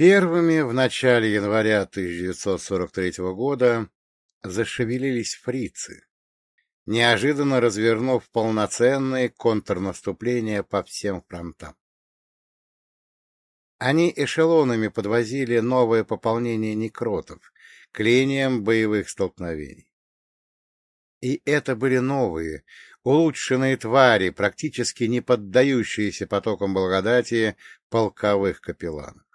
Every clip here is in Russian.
Первыми в начале января 1943 года зашевелились фрицы, неожиданно развернув полноценное контрнаступление по всем фронтам. Они эшелонами подвозили новое пополнение некротов к линиям боевых столкновений. И это были новые, улучшенные твари, практически не поддающиеся потокам благодати полковых капелланов.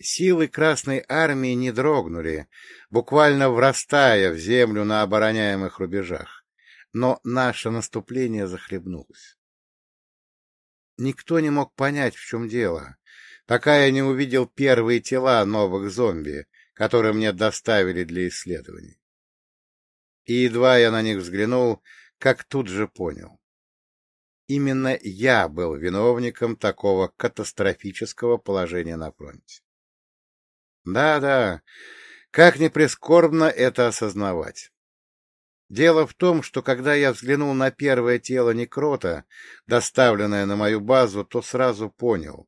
Силы Красной Армии не дрогнули, буквально врастая в землю на обороняемых рубежах, но наше наступление захлебнулось. Никто не мог понять, в чем дело, пока я не увидел первые тела новых зомби, которые мне доставили для исследований. И едва я на них взглянул, как тут же понял. Именно я был виновником такого катастрофического положения на фронте. Да-да, как ни прискорбно это осознавать. Дело в том, что когда я взглянул на первое тело некрота, доставленное на мою базу, то сразу понял,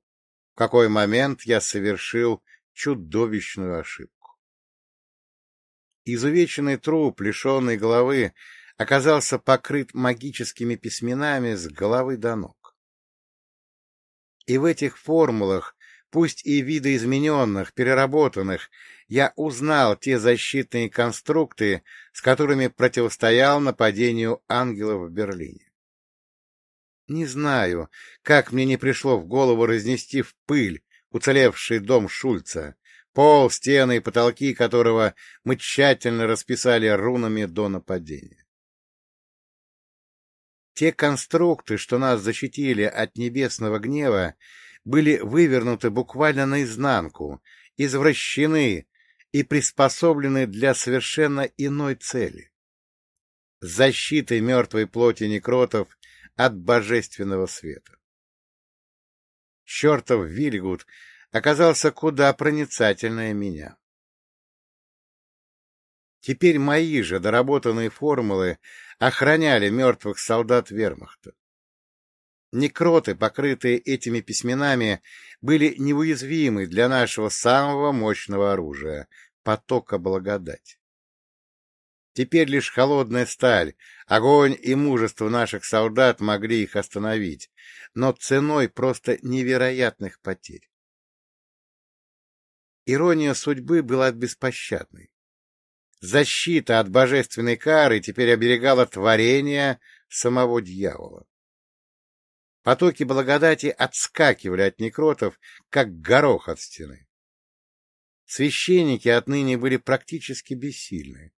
в какой момент я совершил чудовищную ошибку. Изувеченный труп, лишенный головы, оказался покрыт магическими письменами с головы до ног. И в этих формулах пусть и видоизмененных, переработанных, я узнал те защитные конструкты, с которыми противостоял нападению ангелов в Берлине. Не знаю, как мне не пришло в голову разнести в пыль уцелевший дом Шульца, пол, стены и потолки которого мы тщательно расписали рунами до нападения. Те конструкты, что нас защитили от небесного гнева, были вывернуты буквально наизнанку, извращены и приспособлены для совершенно иной цели — защиты мертвой плоти некротов от божественного света. Чертов Вильгуд оказался куда проницательнее меня. Теперь мои же доработанные формулы охраняли мертвых солдат вермахта. Некроты, покрытые этими письменами, были неуязвимы для нашего самого мощного оружия — потока благодать. Теперь лишь холодная сталь, огонь и мужество наших солдат могли их остановить, но ценой просто невероятных потерь. Ирония судьбы была беспощадной. Защита от божественной кары теперь оберегала творение самого дьявола. Потоки благодати отскакивали от некротов, как горох от стены. Священники отныне были практически бессильны.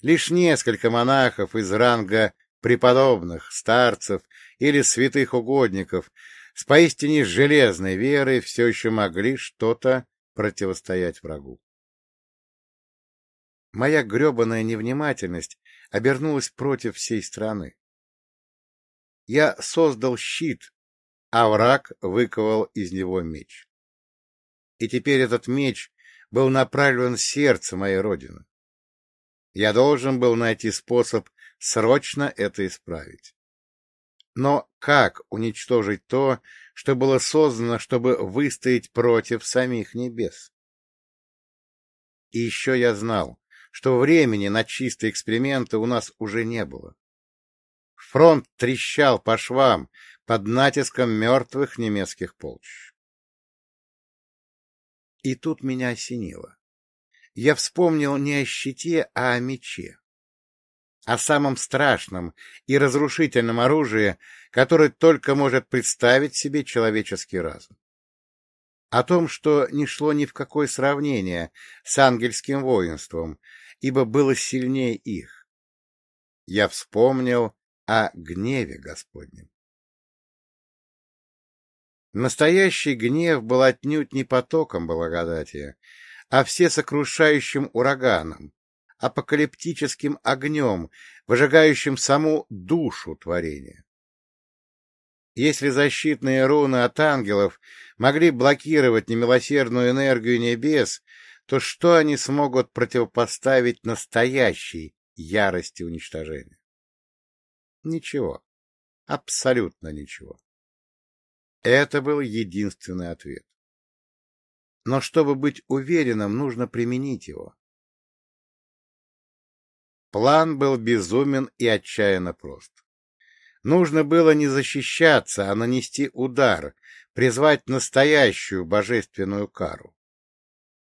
Лишь несколько монахов из ранга преподобных, старцев или святых угодников с поистине железной верой все еще могли что-то противостоять врагу. Моя гребаная невнимательность обернулась против всей страны. Я создал щит, а враг выковал из него меч. И теперь этот меч был направлен в сердце моей родины. Я должен был найти способ срочно это исправить. Но как уничтожить то, что было создано, чтобы выстоять против самих небес? И еще я знал, что времени на чистые эксперименты у нас уже не было. Фронт трещал по швам под натиском мертвых немецких полчищ. И тут меня осенило. Я вспомнил не о щите, а о мече. О самом страшном и разрушительном оружии, которое только может представить себе человеческий разум. О том, что не шло ни в какое сравнение с ангельским воинством, ибо было сильнее их. Я вспомнил о гневе Господнем. Настоящий гнев был отнюдь не потоком благодати, а всесокрушающим ураганом, апокалиптическим огнем, выжигающим саму душу творения. Если защитные руны от ангелов могли блокировать немилосердную энергию небес, то что они смогут противопоставить настоящей ярости уничтожения? Ничего. Абсолютно ничего. Это был единственный ответ. Но чтобы быть уверенным, нужно применить его. План был безумен и отчаянно прост. Нужно было не защищаться, а нанести удар, призвать настоящую божественную кару,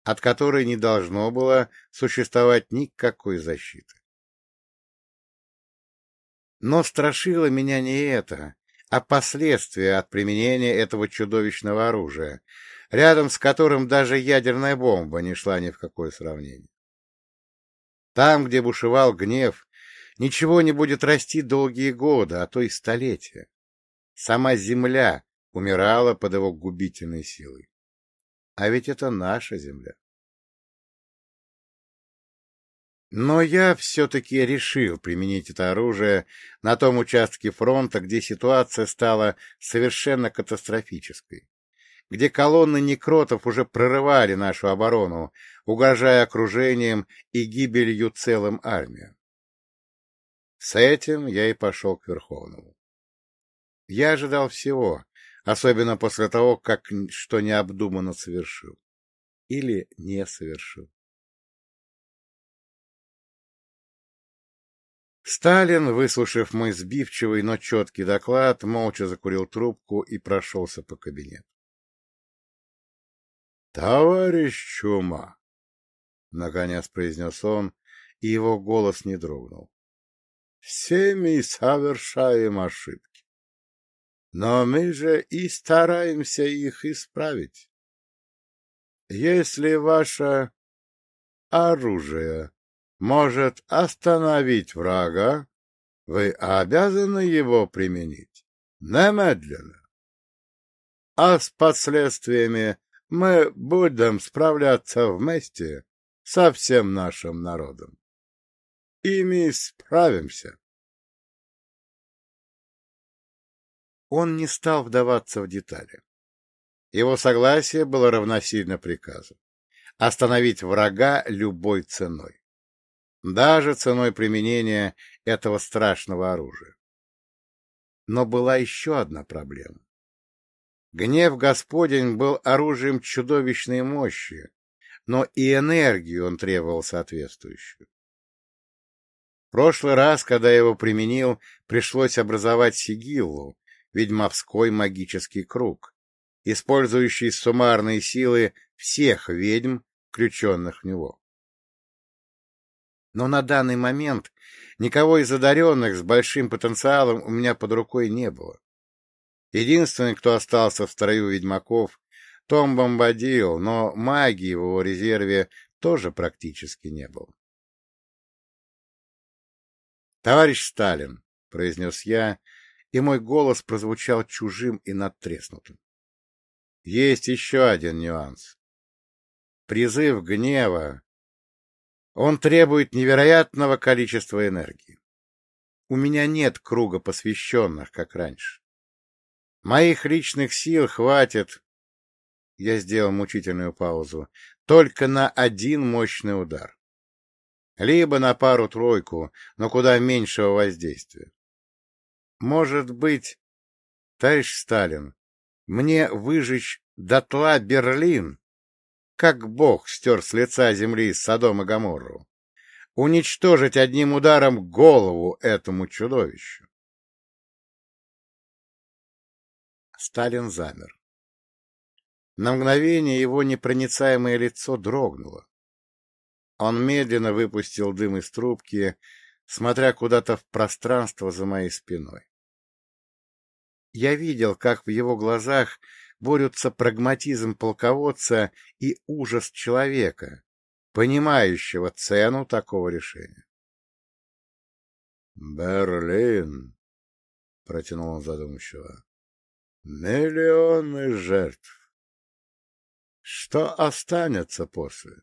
от которой не должно было существовать никакой защиты. Но страшило меня не это, а последствия от применения этого чудовищного оружия, рядом с которым даже ядерная бомба не шла ни в какое сравнение. Там, где бушевал гнев, ничего не будет расти долгие годы, а то и столетия. Сама земля умирала под его губительной силой. А ведь это наша земля. Но я все-таки решил применить это оружие на том участке фронта, где ситуация стала совершенно катастрофической, где колонны некротов уже прорывали нашу оборону, угрожая окружением и гибелью целым армиям. С этим я и пошел к Верховному. Я ожидал всего, особенно после того, как что необдуманно совершил. Или не совершил. Сталин, выслушав мой сбивчивый, но четкий доклад, молча закурил трубку и прошелся по кабинету. — Товарищ Чума! — наконец произнес он, и его голос не дрогнул. — Все мы совершаем ошибки. Но мы же и стараемся их исправить. Если ваше оружие может остановить врага, вы обязаны его применить немедленно. А с последствиями мы будем справляться вместе со всем нашим народом. И мы справимся. Он не стал вдаваться в детали. Его согласие было равносильно приказу — остановить врага любой ценой даже ценой применения этого страшного оружия. Но была еще одна проблема. Гнев Господень был оружием чудовищной мощи, но и энергию он требовал соответствующую. В прошлый раз, когда его применил, пришлось образовать сигиллу, ведьмовской магический круг, использующий суммарные силы всех ведьм, включенных в него но на данный момент никого из одаренных с большим потенциалом у меня под рукой не было. Единственный, кто остался в строю ведьмаков, Том Бомбадил, но магии в его резерве тоже практически не было. «Товарищ Сталин», — произнес я, и мой голос прозвучал чужим и надтреснутым. «Есть еще один нюанс. Призыв гнева он требует невероятного количества энергии. У меня нет круга посвященных, как раньше. Моих личных сил хватит, я сделал мучительную паузу, только на один мощный удар. Либо на пару-тройку, но куда меньшего воздействия. Может быть, товарищ Сталин, мне выжечь дотла Берлин как Бог стер с лица земли Содом и Гоморру, уничтожить одним ударом голову этому чудовищу. Сталин замер. На мгновение его непроницаемое лицо дрогнуло. Он медленно выпустил дым из трубки, смотря куда-то в пространство за моей спиной. Я видел, как в его глазах борются прагматизм полководца и ужас человека, понимающего цену такого решения. «Берлин», — протянул он задумчиво, — «миллионы жертв. Что останется после?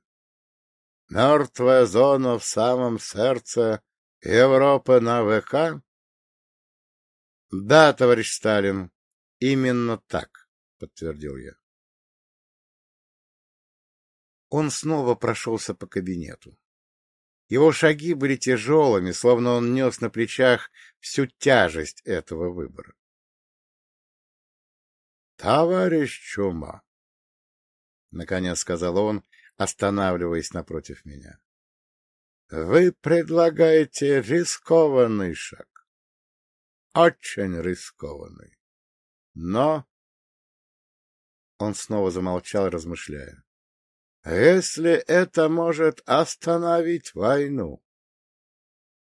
Мертвая зона в самом сердце Европы на ВК?» «Да, товарищ Сталин, именно так» подтвердил я. Он снова прошелся по кабинету. Его шаги были тяжелыми, словно он нес на плечах всю тяжесть этого выбора. — Товарищ Чума, наконец сказал он, останавливаясь напротив меня. — Вы предлагаете рискованный шаг. Очень рискованный. Но... Он снова замолчал, размышляя. — Если это может остановить войну,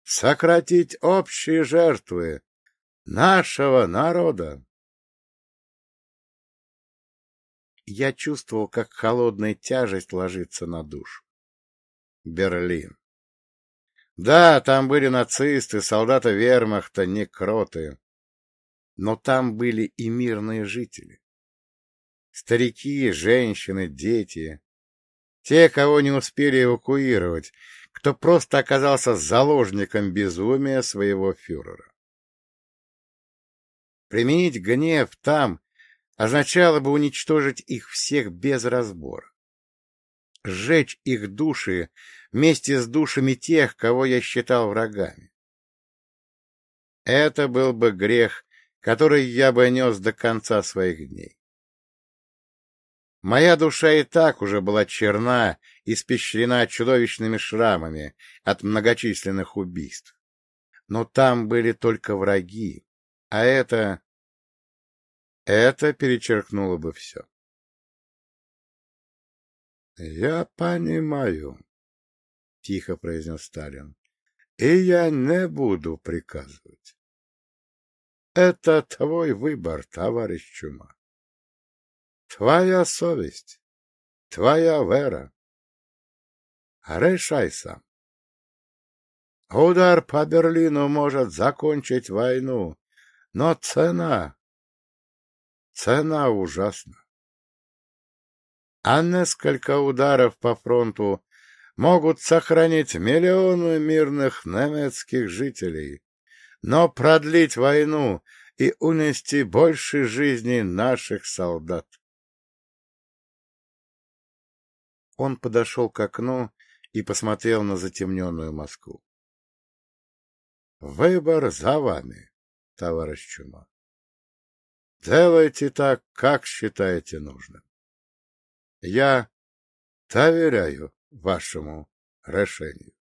сократить общие жертвы нашего народа, я чувствовал, как холодная тяжесть ложится на душу. Берлин. Да, там были нацисты, солдаты вермахта, некроты. Но там были и мирные жители. Старики, женщины, дети. Те, кого не успели эвакуировать, кто просто оказался заложником безумия своего фюрера. Применить гнев там, означало бы уничтожить их всех без разбора. Сжечь их души вместе с душами тех, кого я считал врагами. Это был бы грех, который я бы нес до конца своих дней. Моя душа и так уже была черна, испещрена чудовищными шрамами от многочисленных убийств. Но там были только враги, а это это перечеркнуло бы все. — Я понимаю, — тихо произнес Сталин, — и я не буду приказывать. Это твой выбор, товарищ Чума. Твоя совесть, твоя вера. Решай сам. Удар по Берлину может закончить войну, но цена Цена ужасна. А несколько ударов по фронту могут сохранить миллионы мирных немецких жителей, но продлить войну и унести больше жизней наших солдат. Он подошел к окну и посмотрел на затемненную Москву. — Выбор за вами, товарищ Чума. Делайте так, как считаете нужным. Я доверяю вашему решению.